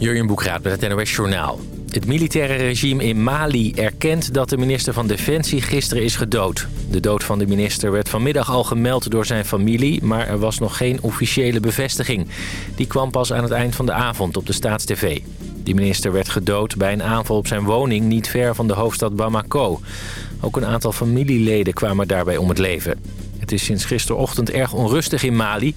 Jurjen Boekraat met het NOS Journaal. Het militaire regime in Mali erkent dat de minister van Defensie gisteren is gedood. De dood van de minister werd vanmiddag al gemeld door zijn familie... maar er was nog geen officiële bevestiging. Die kwam pas aan het eind van de avond op de Staatstv. Die minister werd gedood bij een aanval op zijn woning niet ver van de hoofdstad Bamako. Ook een aantal familieleden kwamen daarbij om het leven. Het is sinds gisterochtend erg onrustig in Mali...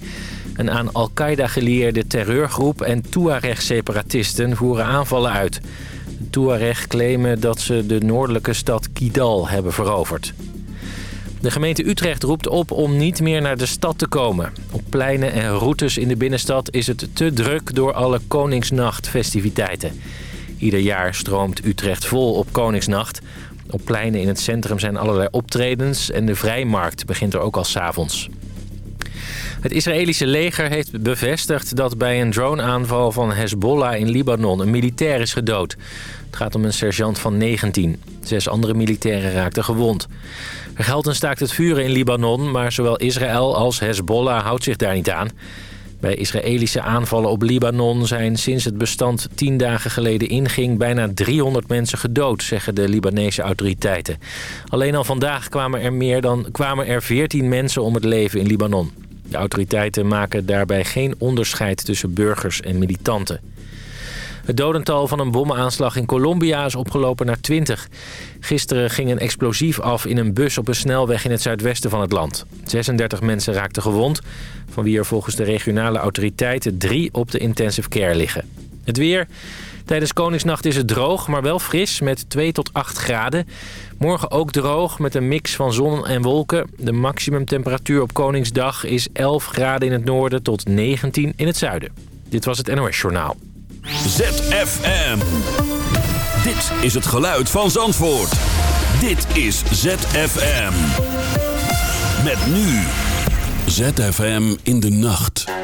Een aan Al-Qaeda gelieerde terreurgroep en Tuareg-separatisten voeren aanvallen uit. De Tuareg claimen dat ze de noordelijke stad Kidal hebben veroverd. De gemeente Utrecht roept op om niet meer naar de stad te komen. Op pleinen en routes in de binnenstad is het te druk door alle Koningsnacht-festiviteiten. Ieder jaar stroomt Utrecht vol op Koningsnacht. Op pleinen in het centrum zijn allerlei optredens en de vrijmarkt begint er ook al s'avonds. Het Israëlische leger heeft bevestigd dat bij een droneaanval van Hezbollah in Libanon een militair is gedood. Het gaat om een sergeant van 19. Zes andere militairen raakten gewond. Er geldt een staakt het vuren in Libanon, maar zowel Israël als Hezbollah houdt zich daar niet aan. Bij Israëlische aanvallen op Libanon zijn sinds het bestand tien dagen geleden inging... bijna 300 mensen gedood, zeggen de Libanese autoriteiten. Alleen al vandaag kwamen er, meer dan, kwamen er 14 mensen om het leven in Libanon. De autoriteiten maken daarbij geen onderscheid tussen burgers en militanten. Het dodental van een bommenaanslag in Colombia is opgelopen naar 20. Gisteren ging een explosief af in een bus op een snelweg in het zuidwesten van het land. 36 mensen raakten gewond, van wie er volgens de regionale autoriteiten drie op de intensive care liggen. Het weer... Tijdens Koningsnacht is het droog, maar wel fris met 2 tot 8 graden. Morgen ook droog met een mix van zon en wolken. De maximumtemperatuur op Koningsdag is 11 graden in het noorden tot 19 in het zuiden. Dit was het NOS Journaal. ZFM. Dit is het geluid van Zandvoort. Dit is ZFM. Met nu. ZFM in de nacht.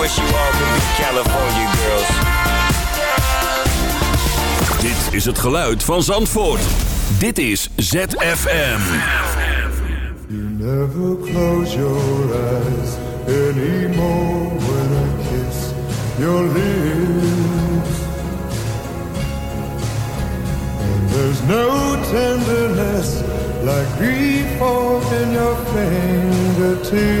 wish you all could be California girls. Dit is het geluid van Zandvoort. Dit is ZFM. You never close your eyes anymore when I kiss your lips. And there's no tenderness like grief in your fingertips.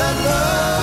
that love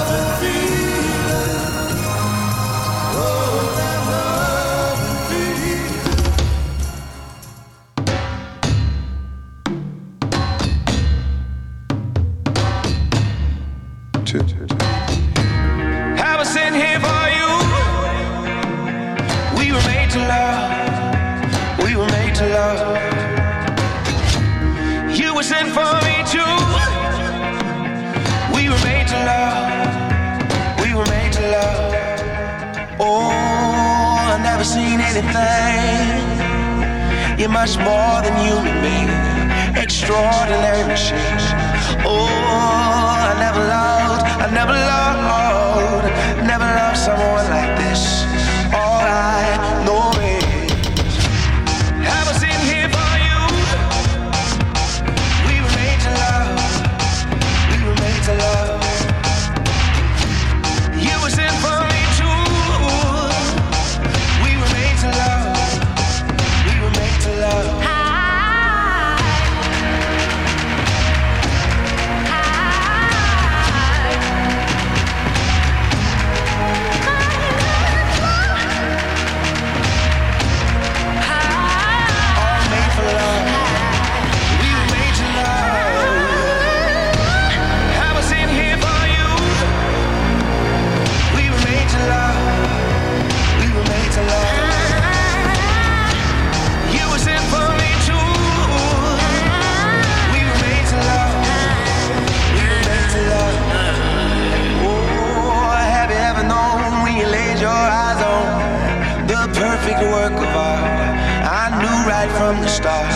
from the start.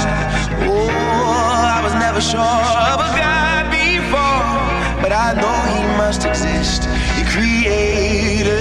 Oh, I was never sure of a God before, but I know He must exist. He created.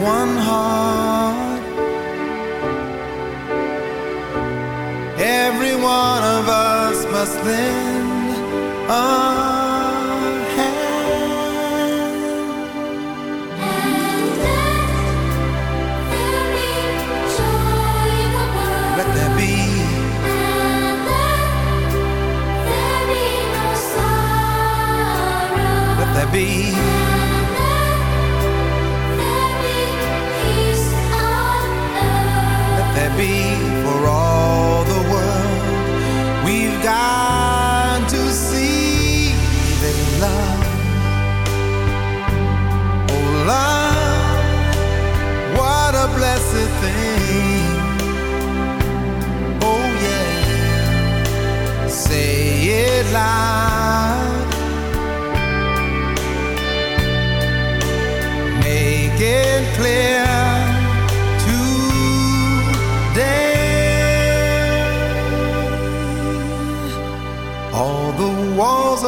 one heart. Every one of us must lend a hand. And let there be joy. Let there be. And let there be no sorrow. Let there be.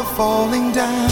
falling down.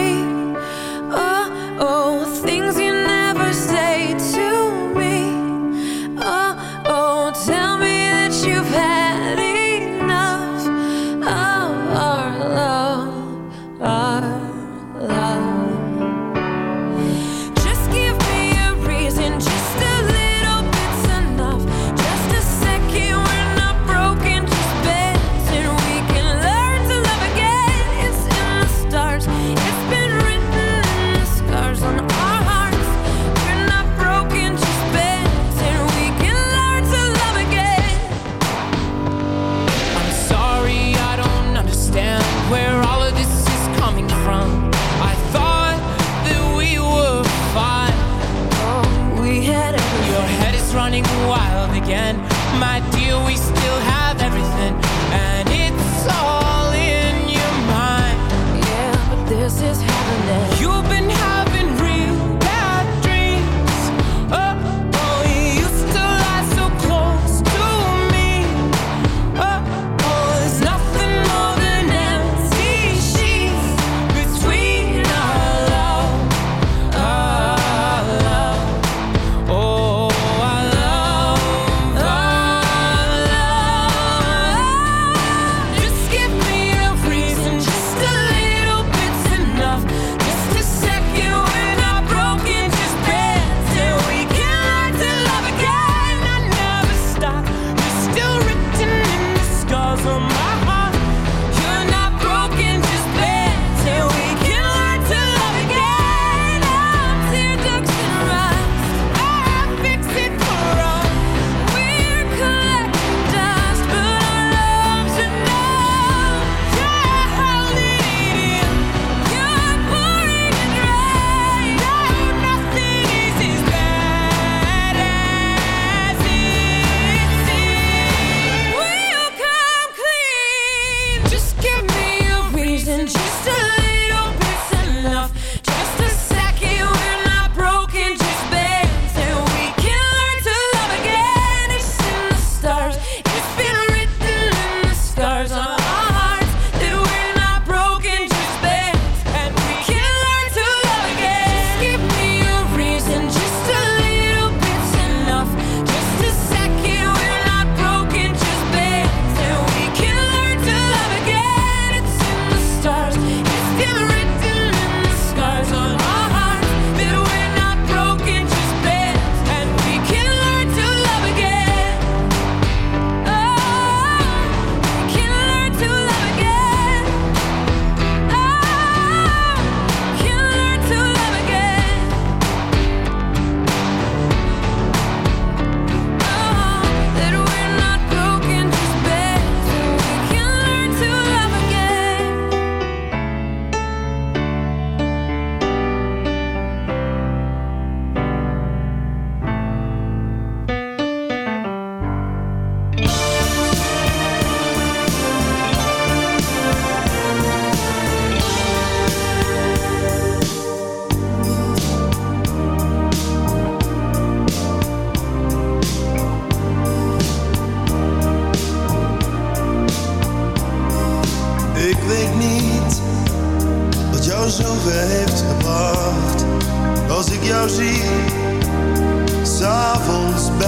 s'avonds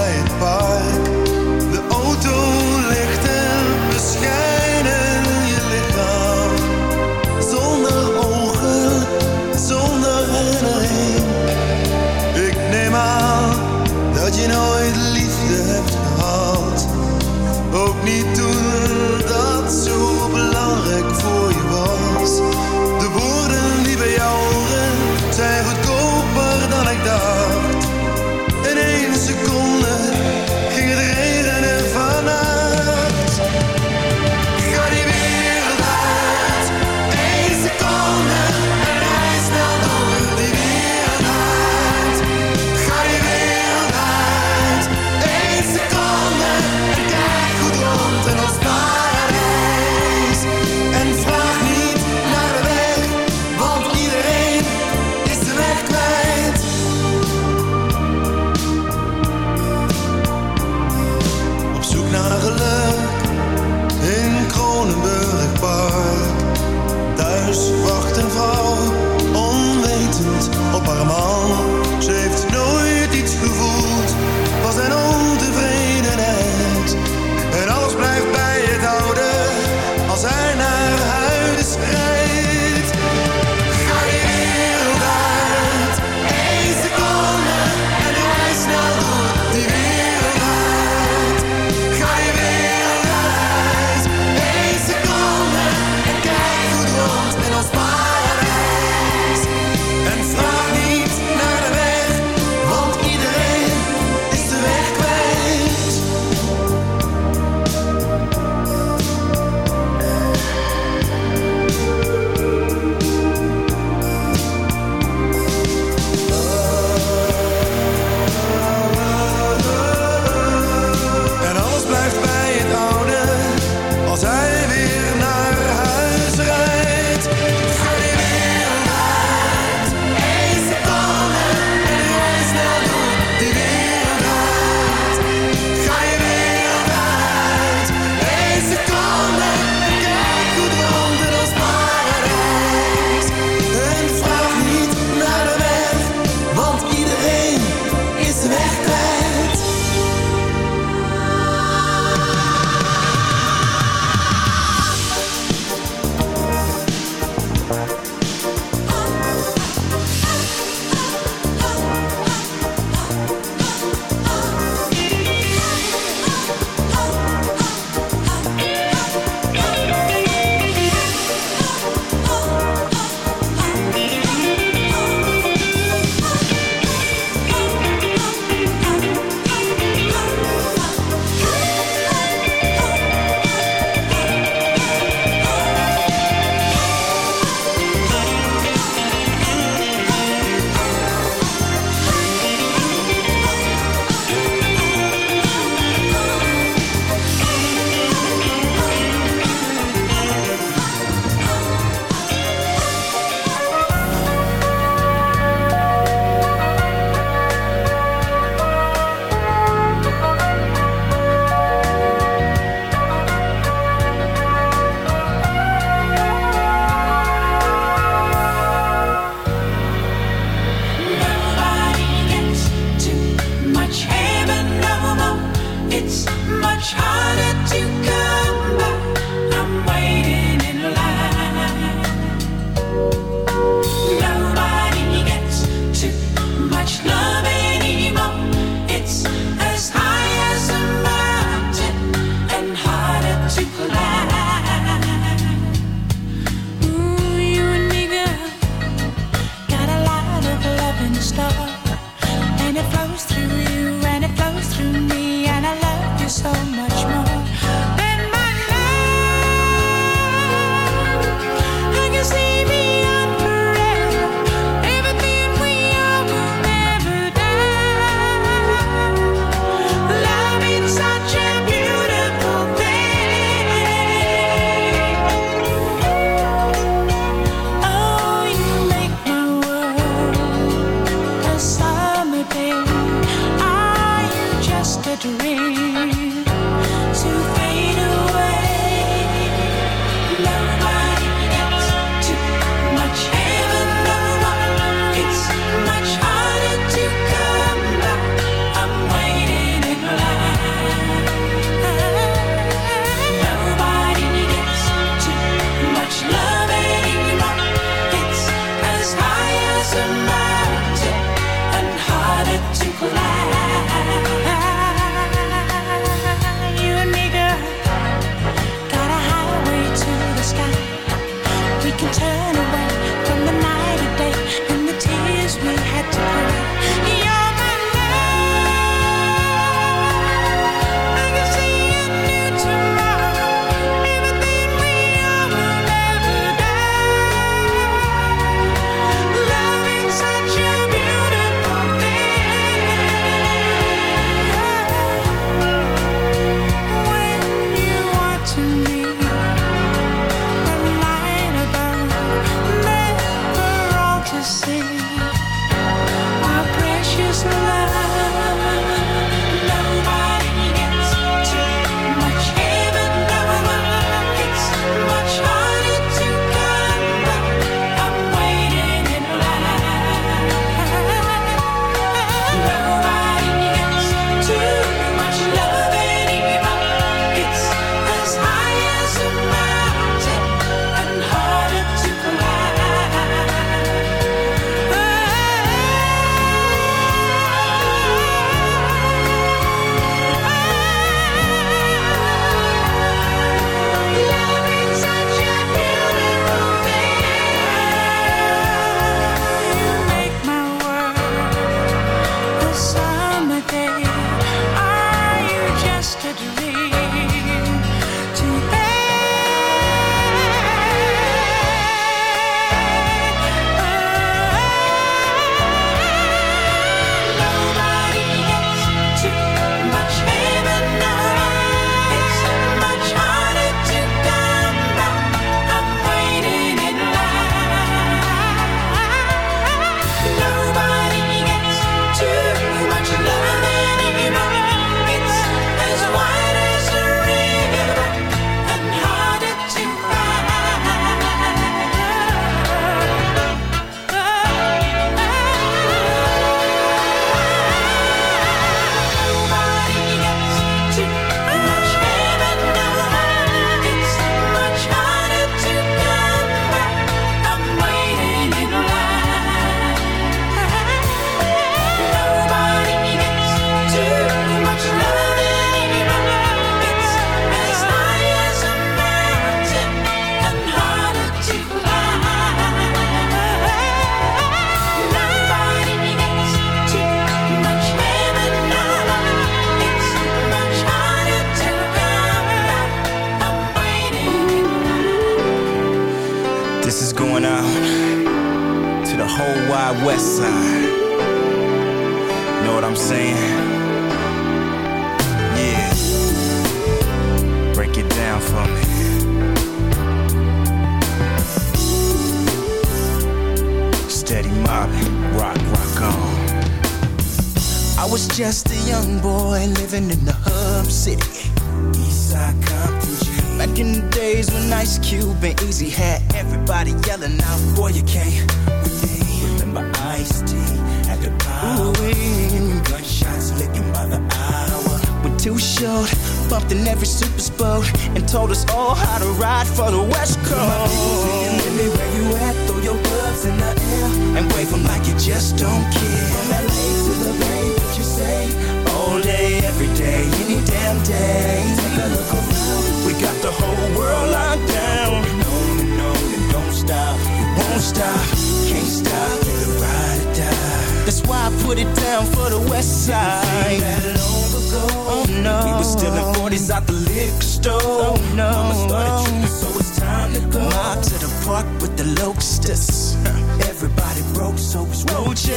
fuck with the locusts. Everybody broke, so it's roaches.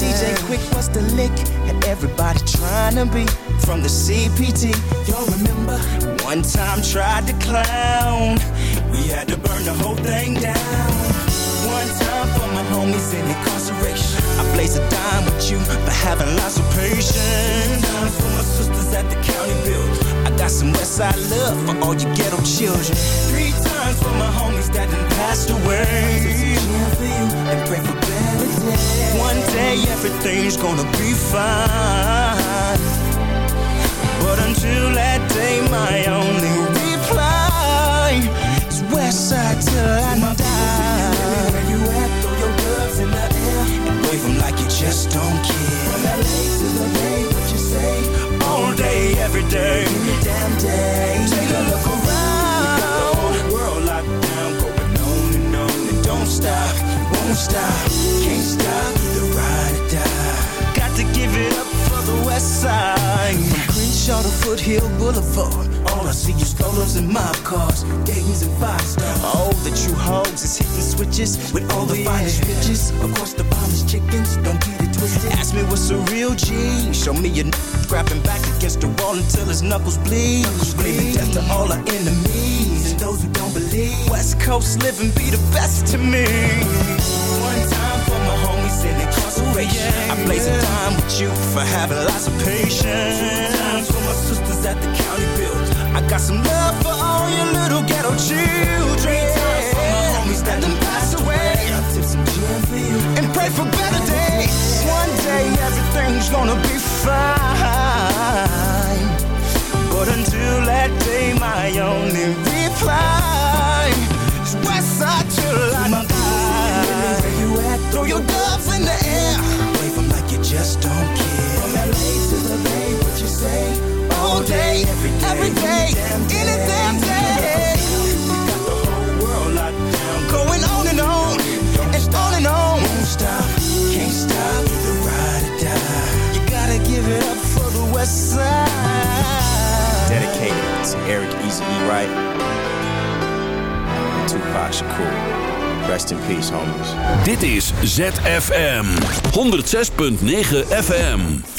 DJ Quik was the lick, and everybody trying to be from the CPT. Y'all remember? One time tried to clown. We had to burn the whole thing down. One time for my homies in incarceration. I blaze a dime with you for having lots of patience. Time for my sisters at the county bill. I got some Westside love for all you ghetto children. Three my homies that away. One day everything's gonna be fine. But until that day, my only reply is west side till I my die. You at? Throw your gloves in the air wave them like you just don't care. From LA to the Bay, what you say? All day, every day. Damn day. Take a look around stop, won't stop, can't stop the ride or die. Got to give it up for the West Side. From Crenshaw to Foothill Boulevard, all I see is Polos and mob cars, Dayton's and five stars. All oh, the true hoes is hitting switches with all the yeah. finest bitches. Of course, the finest chickens don't get it twisted. Ask me what's a real G. Show me your grabbing back against the wall until his knuckles bleed. Knuckles bleed. Screaming death to all our enemies and those who don't believe. West Coast living be the best to me. One time for my homies in incarceration. I blaze a time with you for having lots of patience. Two times for my sisters at the county build. I got some love for all your little ghetto children. Three times for my homies that done passed away. I tip some gin for you and pray for better days. One day everything's gonna be fine. But until that day, my only reply every day, every day, any damn day. You got the whole world locked down. Going on and on, and on and on. Won't stop, can't stop, either ride or die. You gotta give it up for the West Side. Dedicated to Eric Easy E. Wright and Tupac Shakur. Rest in peace, homies. Dit is ZFM 106.9 FM.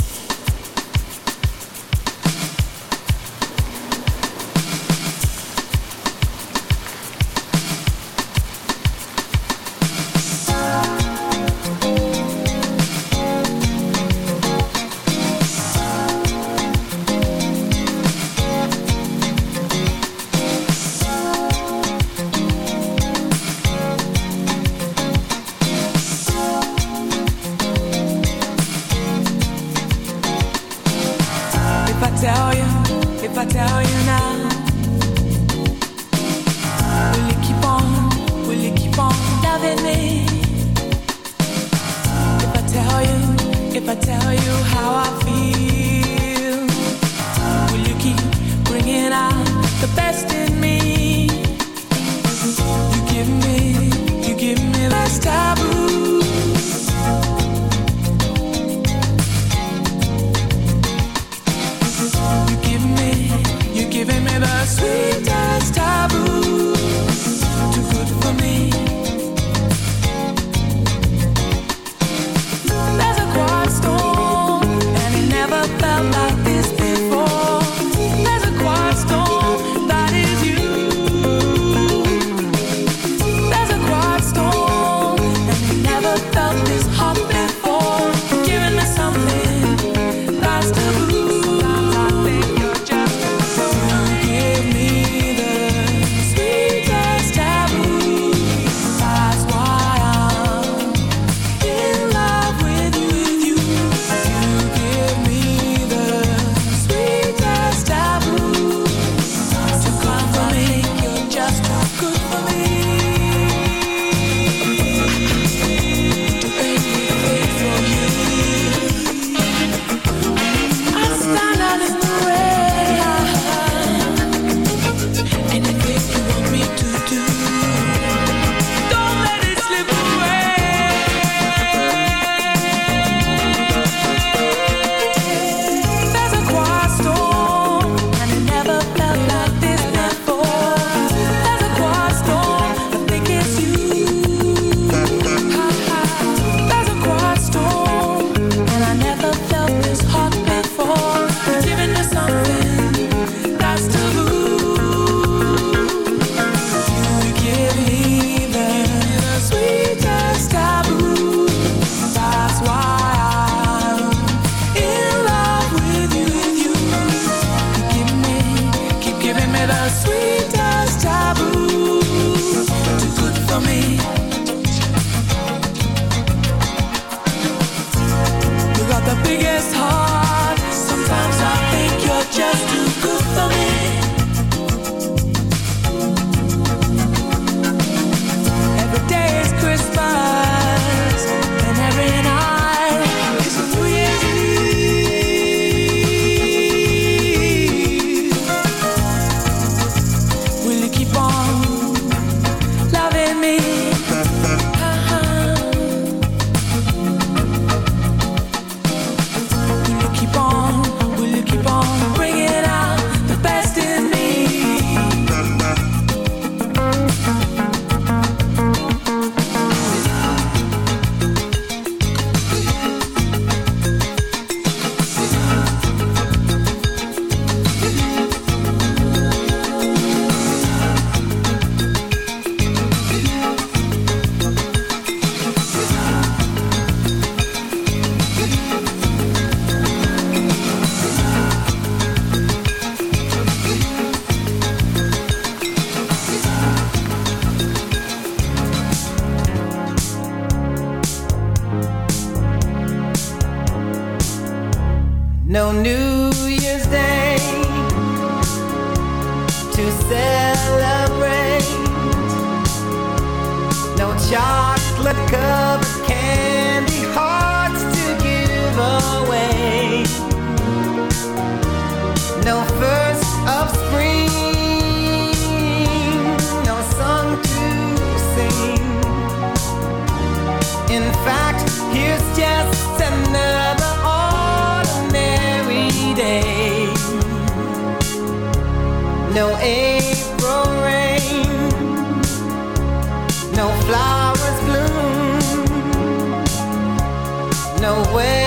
biggest heart. away.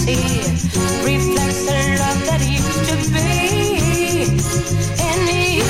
See reflects the love that used to be. In you,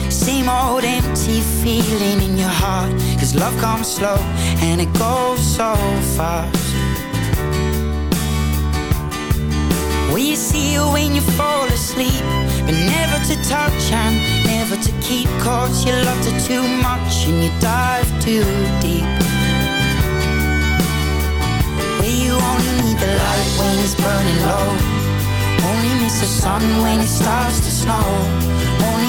Same old empty feeling in your heart. Cause love comes slow and it goes so fast. Will you see her when you fall asleep But never to touch and never to keep Cause you loved her too much and you dive too deep. Where you only need the light when it's burning low. Only miss the sun when it starts to snow.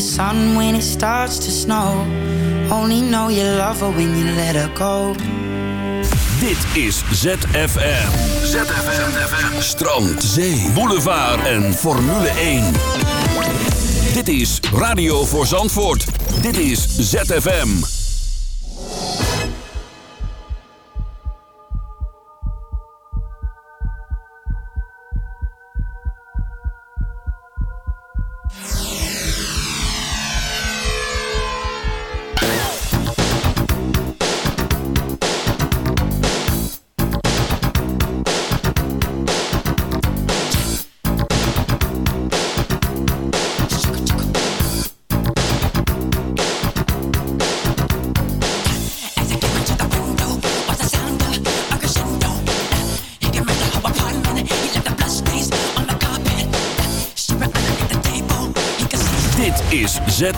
Sun when it starts to snow. Only know when you let her go. Dit is ZFM. ZFM. Strand, zee, boulevard en Formule 1. Dit is Radio voor Zandvoort. Dit is ZFM.